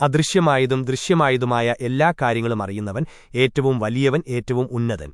അദൃശ്യമായതും ദൃശ്യമായതുമായ എല്ലാ കാര്യങ്ങളും അറിയുന്നവൻ ഏറ്റവും വലിയവൻ ഏറ്റവും ഉന്നതൻ.